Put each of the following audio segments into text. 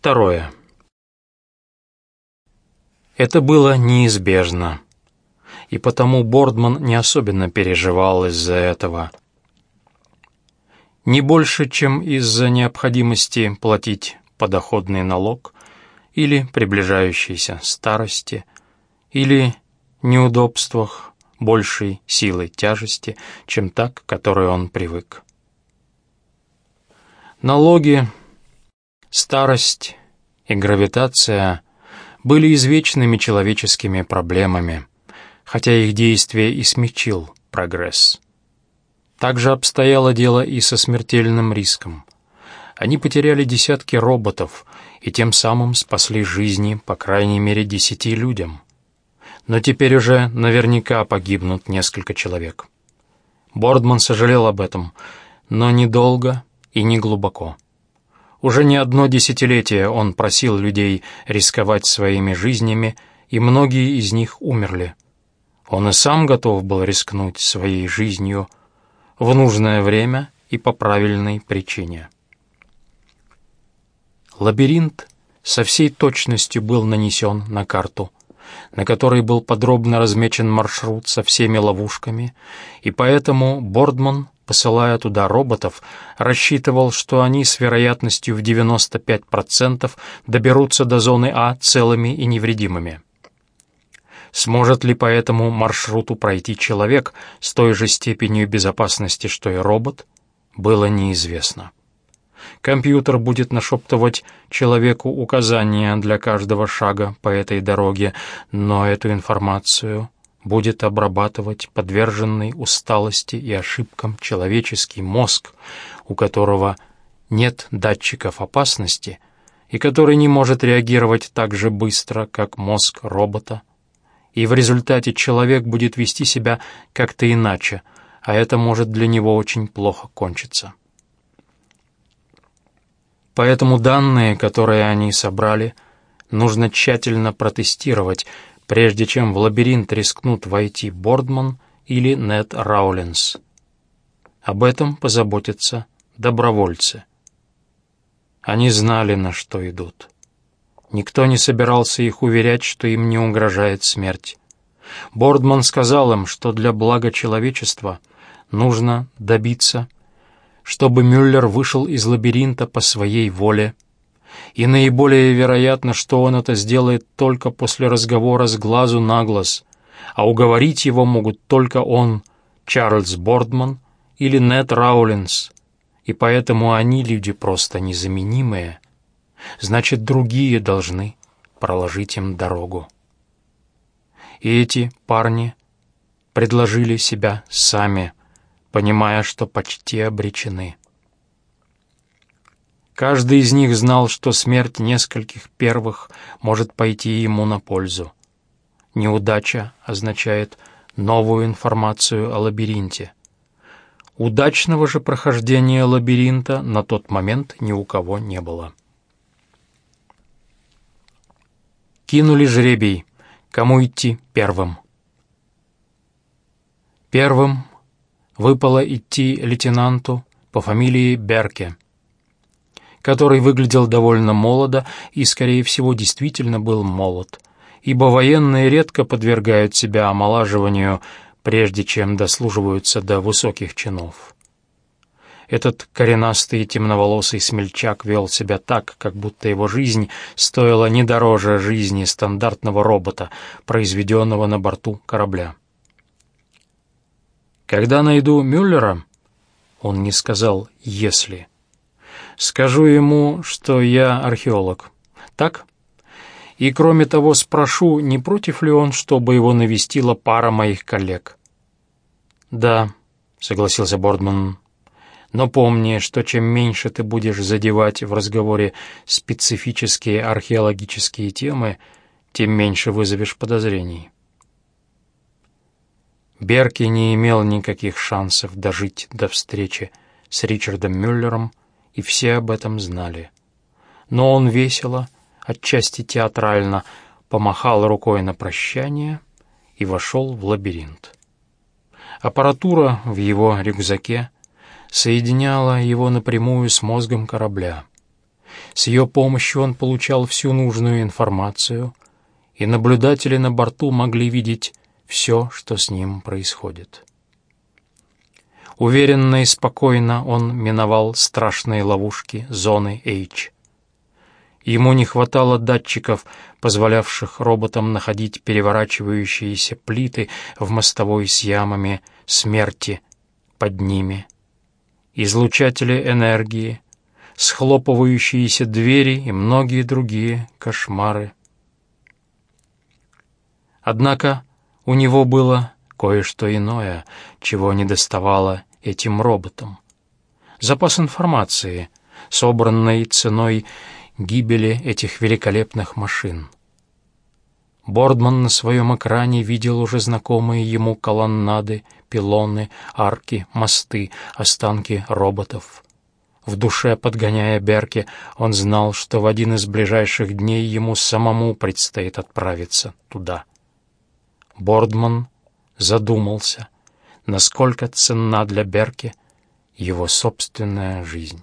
Второе. Это было неизбежно, и потому Бордман не особенно переживал из-за этого. Не больше, чем из-за необходимости платить подоходный налог или приближающейся старости, или неудобствах большей силы тяжести, чем та, к которой он привык. Налоги, старость и гравитация были извечными человеческими проблемами, хотя их действие и смягчил прогресс. Также обстояло дело и со смертельным риском. Они потеряли десятки роботов и тем самым спасли жизни, по крайней мере, десяти людям. Но теперь уже наверняка погибнут несколько человек. Бордман сожалел об этом, но недолго и не глубоко. Уже не одно десятилетие он просил людей рисковать своими жизнями, и многие из них умерли. Он и сам готов был рискнуть своей жизнью в нужное время и по правильной причине. Лабиринт со всей точностью был нанесен на карту, на которой был подробно размечен маршрут со всеми ловушками, и поэтому Бордман посылая туда роботов, рассчитывал, что они с вероятностью в 95% доберутся до зоны А целыми и невредимыми. Сможет ли по этому маршруту пройти человек с той же степенью безопасности, что и робот, было неизвестно. Компьютер будет нашептывать человеку указания для каждого шага по этой дороге, но эту информацию будет обрабатывать подверженный усталости и ошибкам человеческий мозг, у которого нет датчиков опасности и который не может реагировать так же быстро, как мозг робота. И в результате человек будет вести себя как-то иначе, а это может для него очень плохо кончиться. Поэтому данные, которые они собрали, нужно тщательно протестировать, прежде чем в лабиринт рискнут войти Бордман или Нед Раулинс. Об этом позаботятся добровольцы. Они знали, на что идут. Никто не собирался их уверять, что им не угрожает смерть. Бордман сказал им, что для блага человечества нужно добиться, чтобы Мюллер вышел из лабиринта по своей воле, и наиболее вероятно, что он это сделает только после разговора с глазу на глаз, а уговорить его могут только он, Чарльз Бордман или Нед Раулинс, и поэтому они люди просто незаменимые. Значит, другие должны проложить им дорогу. И эти парни предложили себя сами, понимая, что почти обречены. Каждый из них знал, что смерть нескольких первых может пойти ему на пользу. Неудача означает новую информацию о лабиринте. Удачного же прохождения лабиринта на тот момент ни у кого не было. Кинули жребий, кому идти первым. Первым выпало идти лейтенанту по фамилии Берке — который выглядел довольно молодо и, скорее всего, действительно был молод, ибо военные редко подвергают себя омолаживанию, прежде чем дослуживаются до высоких чинов. Этот коренастый темноволосый смельчак вел себя так, как будто его жизнь стоила не дороже жизни стандартного робота, произведенного на борту корабля. Когда найду Мюллера, он не сказал «если», Скажу ему, что я археолог. Так? И кроме того спрошу, не против ли он, чтобы его навестила пара моих коллег. «Да», — согласился Бордман, — «но помни, что чем меньше ты будешь задевать в разговоре специфические археологические темы, тем меньше вызовешь подозрений». Берки не имел никаких шансов дожить до встречи с Ричардом Мюллером, и все об этом знали. Но он весело, отчасти театрально, помахал рукой на прощание и вошел в лабиринт. Аппаратура в его рюкзаке соединяла его напрямую с мозгом корабля. С ее помощью он получал всю нужную информацию, и наблюдатели на борту могли видеть все, что с ним происходит. Уверенно и спокойно он миновал страшные ловушки зоны H. Ему не хватало датчиков, позволявших роботам находить переворачивающиеся плиты в мостовой с ямами смерти под ними, излучатели энергии, схлопывающиеся двери и многие другие кошмары. Однако у него было кое-что иное, чего не доставало этим роботам. Запас информации, собранной ценой гибели этих великолепных машин. Бордман на своем экране видел уже знакомые ему колоннады, пилоны, арки, мосты, останки роботов. В душе, подгоняя Берки, он знал, что в один из ближайших дней ему самому предстоит отправиться туда. Бордман задумался, насколько ценна для Берки его собственная жизнь.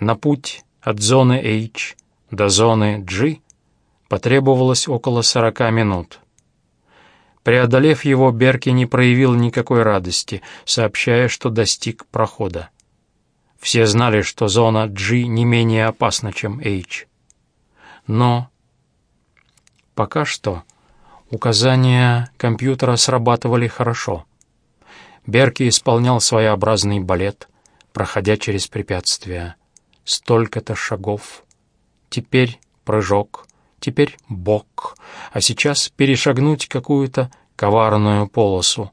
На путь от зоны H до зоны G потребовалось около 40 минут. Преодолев его, Берки не проявил никакой радости, сообщая, что достиг прохода. Все знали, что зона G не менее опасна, чем H. Но пока что указания компьютера срабатывали хорошо. Берки исполнял своеобразный балет, проходя через препятствия столько-то шагов. Теперь прыжок, теперь бок, а сейчас перешагнуть какую-то коварную полосу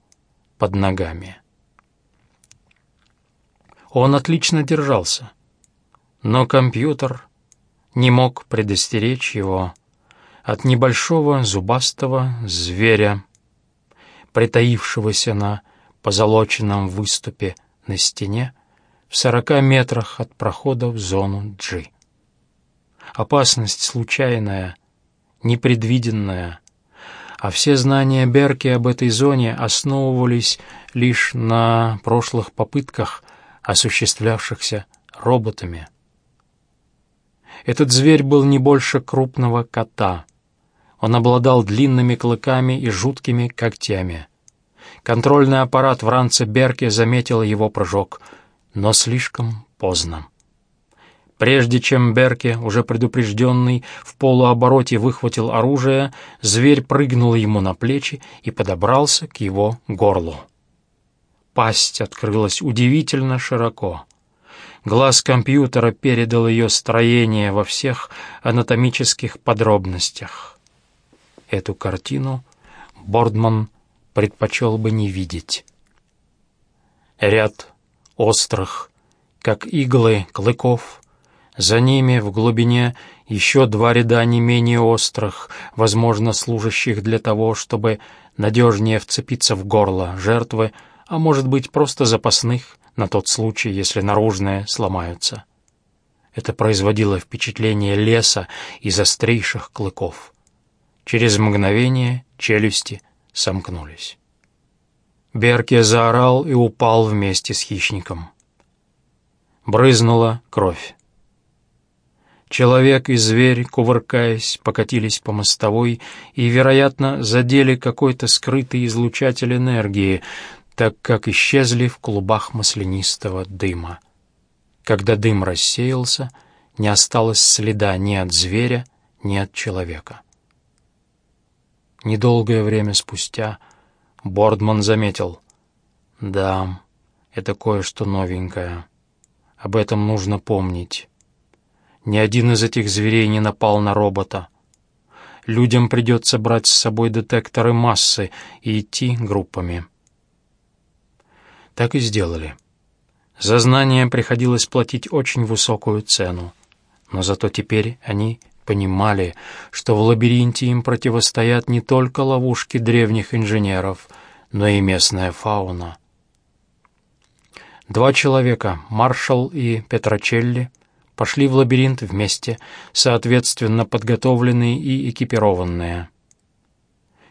под ногами. Он отлично держался, но компьютер не мог предостеречь его от небольшого зубастого зверя, притаившегося на позолоченном выступе на стене, в сорока метрах от прохода в зону G. Опасность случайная, непредвиденная, а все знания Берки об этой зоне основывались лишь на прошлых попытках, осуществлявшихся роботами. Этот зверь был не больше крупного кота. Он обладал длинными клыками и жуткими когтями. Контрольный аппарат в ранце Берки заметил его прыжок — но слишком поздно. Прежде чем Берке, уже предупрежденный, в полуобороте выхватил оружие, зверь прыгнул ему на плечи и подобрался к его горлу. Пасть открылась удивительно широко. Глаз компьютера передал ее строение во всех анатомических подробностях. Эту картину Бордман предпочел бы не видеть. Ряд острых, как иглы клыков. За ними в глубине еще два ряда не менее острых, возможно, служащих для того, чтобы надежнее вцепиться в горло жертвы, а может быть, просто запасных на тот случай, если наружные сломаются. Это производило впечатление леса из острейших клыков. Через мгновение челюсти сомкнулись. Берке заорал и упал вместе с хищником. Брызнула кровь. Человек и зверь, кувыркаясь, покатились по мостовой и, вероятно, задели какой-то скрытый излучатель энергии, так как исчезли в клубах маслянистого дыма. Когда дым рассеялся, не осталось следа ни от зверя, ни от человека. Недолгое время спустя — Бордман заметил. «Да, это кое-что новенькое. Об этом нужно помнить. Ни один из этих зверей не напал на робота. Людям придется брать с собой детекторы массы и идти группами». Так и сделали. За знания приходилось платить очень высокую цену, но зато теперь они понимали, что в лабиринте им противостоят не только ловушки древних инженеров, но и местная фауна. Два человека, Маршал и Петрочелли, пошли в лабиринт вместе, соответственно подготовленные и экипированные.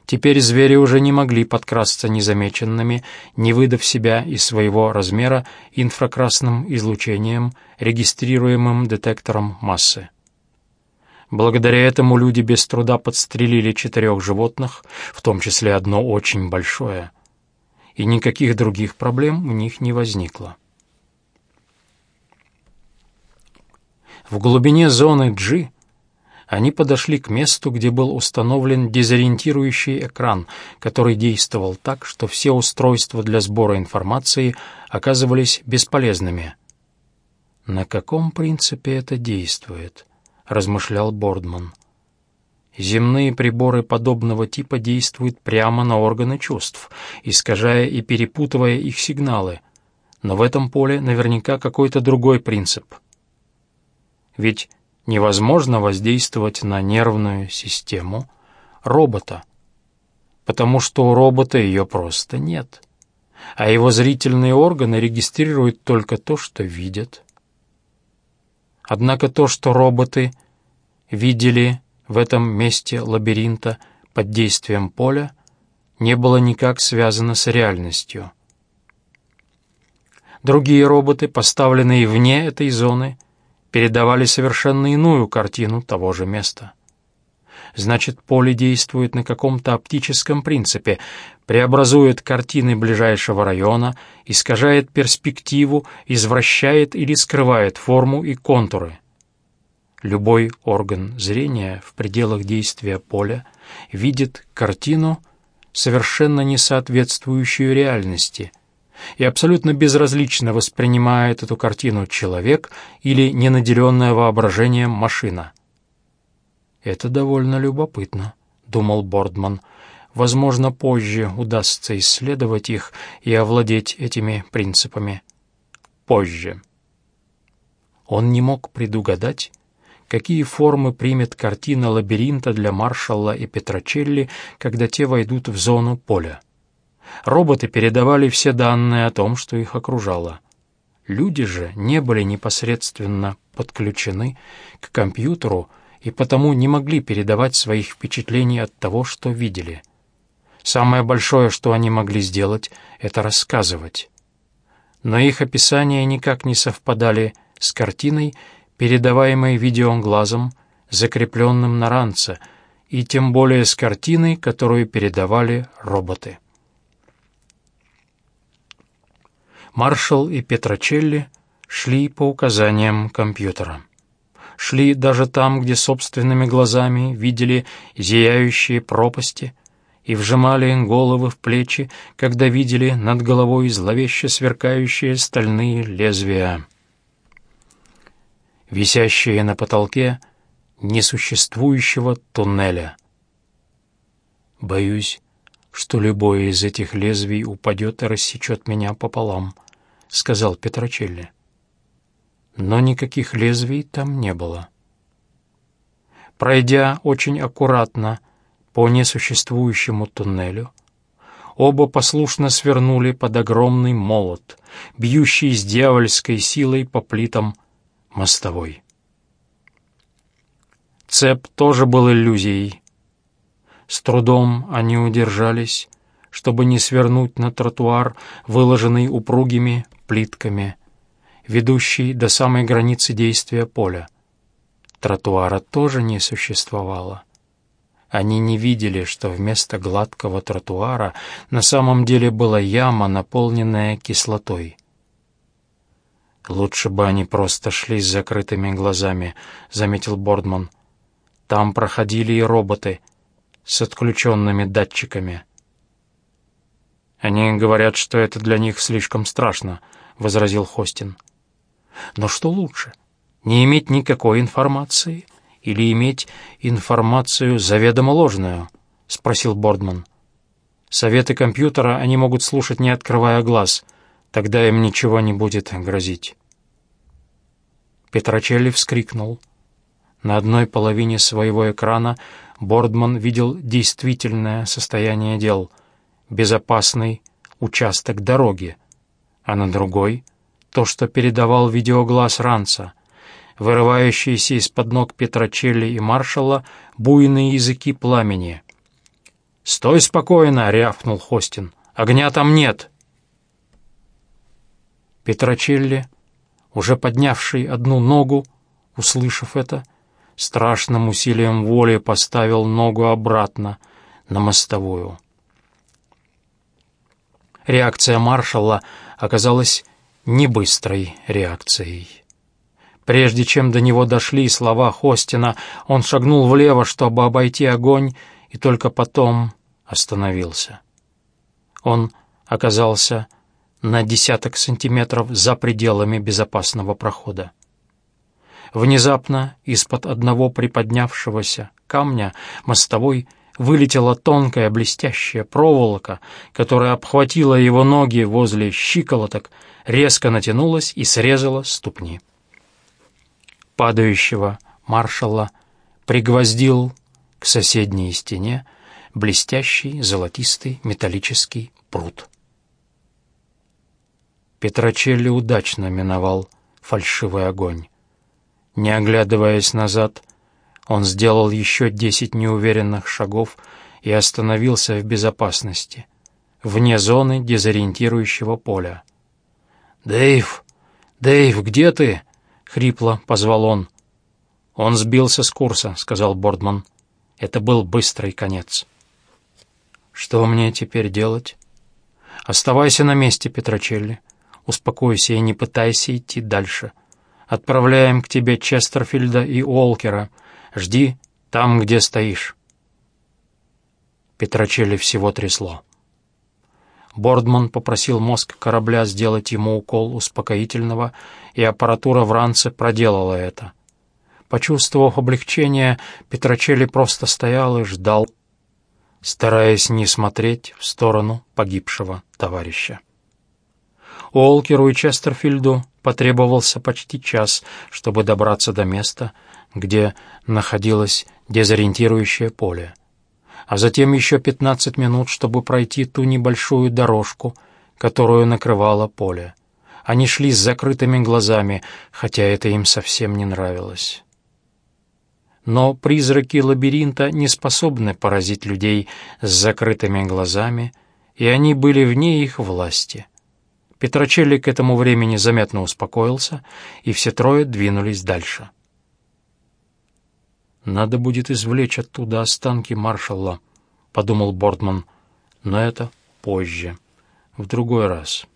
Теперь звери уже не могли подкрасться незамеченными, не выдав себя и своего размера инфракрасным излучением, регистрируемым детектором массы. Благодаря этому люди без труда подстрелили четырех животных, в том числе одно очень большое, и никаких других проблем у них не возникло. В глубине зоны G они подошли к месту, где был установлен дезориентирующий экран, который действовал так, что все устройства для сбора информации оказывались бесполезными. «На каком принципе это действует?» — размышлял Бордман. Земные приборы подобного типа действуют прямо на органы чувств, искажая и перепутывая их сигналы, но в этом поле наверняка какой-то другой принцип. Ведь невозможно воздействовать на нервную систему робота, потому что у робота ее просто нет, а его зрительные органы регистрируют только то, что видят. Однако то, что роботы видели в этом месте лабиринта под действием поля, не было никак связано с реальностью. Другие роботы, поставленные вне этой зоны, передавали совершенно иную картину того же места. Значит, поле действует на каком-то оптическом принципе, преобразует картины ближайшего района, искажает перспективу, извращает или скрывает форму и контуры. Любой орган зрения в пределах действия поля видит картину, совершенно не соответствующую реальности — и абсолютно безразлично воспринимает эту картину человек или ненаделенная воображением машина. «Это довольно любопытно», — думал Бордман. «Возможно, позже удастся исследовать их и овладеть этими принципами. Позже». Он не мог предугадать, какие формы примет картина лабиринта для Маршалла и Петрочелли, когда те войдут в зону поля. Роботы передавали все данные о том, что их окружало. Люди же не были непосредственно подключены к компьютеру и потому не могли передавать своих впечатлений от того, что видели. Самое большое, что они могли сделать, это рассказывать. Но их описания никак не совпадали с картиной, передаваемой видеоглазом, закрепленным на ранце, и тем более с картиной, которую передавали роботы. Маршал и Петрочелли шли по указаниям компьютера. Шли даже там, где собственными глазами видели зияющие пропасти и вжимали головы в плечи, когда видели над головой зловеще сверкающие стальные лезвия. Висящие на потолке несуществующего туннеля. Боюсь, что любое из этих лезвий упадет и рассечет меня пополам, — сказал Петрочелли. Но никаких лезвий там не было. Пройдя очень аккуратно по несуществующему туннелю, оба послушно свернули под огромный молот, бьющий с дьявольской силой по плитам мостовой. Цеп тоже был иллюзией. С трудом они удержались, чтобы не свернуть на тротуар, выложенный упругими плитками, ведущий до самой границы действия поля. Тротуара тоже не существовало. Они не видели, что вместо гладкого тротуара на самом деле была яма, наполненная кислотой. «Лучше бы они просто шли с закрытыми глазами», — заметил Бордман. «Там проходили и роботы с отключенными датчиками». «Они говорят, что это для них слишком страшно», — возразил Хостин. «Но что лучше, не иметь никакой информации или иметь информацию заведомо ложную?» — спросил Бордман. «Советы компьютера они могут слушать, не открывая глаз. Тогда им ничего не будет грозить». Петрочелли вскрикнул. На одной половине своего экрана Бордман видел действительное состояние дел — безопасный участок дороги, а на другой — то, что передавал видеоглаз ранца, вырывающиеся из-под ног Петрочелли и маршала буйные языки пламени. «Стой спокойно!» — рявкнул Хостин. «Огня там нет!» Петрочелли, уже поднявший одну ногу, услышав это, страшным усилием воли поставил ногу обратно на мостовую. Реакция маршала оказалась не быстрой реакцией. Прежде чем до него дошли слова Хостина, он шагнул влево, чтобы обойти огонь, и только потом остановился. Он оказался на десяток сантиметров за пределами безопасного прохода. Внезапно из-под одного приподнявшегося камня мостовой вылетела тонкая блестящая проволока, которая обхватила его ноги возле щиколоток, резко натянулась и срезала ступни. Падающего маршала пригвоздил к соседней стене блестящий золотистый металлический пруд. Петрочелли удачно миновал фальшивый огонь. Не оглядываясь назад, он сделал еще десять неуверенных шагов и остановился в безопасности, вне зоны дезориентирующего поля. «Дэйв! Дэйв, где ты?» — хрипло позвал он. «Он сбился с курса», — сказал Бордман. Это был быстрый конец. «Что мне теперь делать?» «Оставайся на месте, Петрочелли. Успокойся и не пытайся идти дальше. Отправляем к тебе Честерфильда и Уолкера. Жди там, где стоишь». Петрочелли всего трясло. Бордман попросил мозг корабля сделать ему укол успокоительного, и аппаратура в ранце проделала это. Почувствовав облегчение, Петрочелли просто стоял и ждал, стараясь не смотреть в сторону погибшего товарища. Уолкеру и Честерфильду потребовался почти час, чтобы добраться до места, где находилось дезориентирующее поле, а затем еще пятнадцать минут, чтобы пройти ту небольшую дорожку, которую накрывало поле. Они шли с закрытыми глазами, хотя это им совсем не нравилось. Но призраки лабиринта не способны поразить людей с закрытыми глазами, и они были вне их власти — Петрочелли к этому времени заметно успокоился, и все трое двинулись дальше. «Надо будет извлечь оттуда останки маршала», — подумал Бордман, — «но это позже, в другой раз».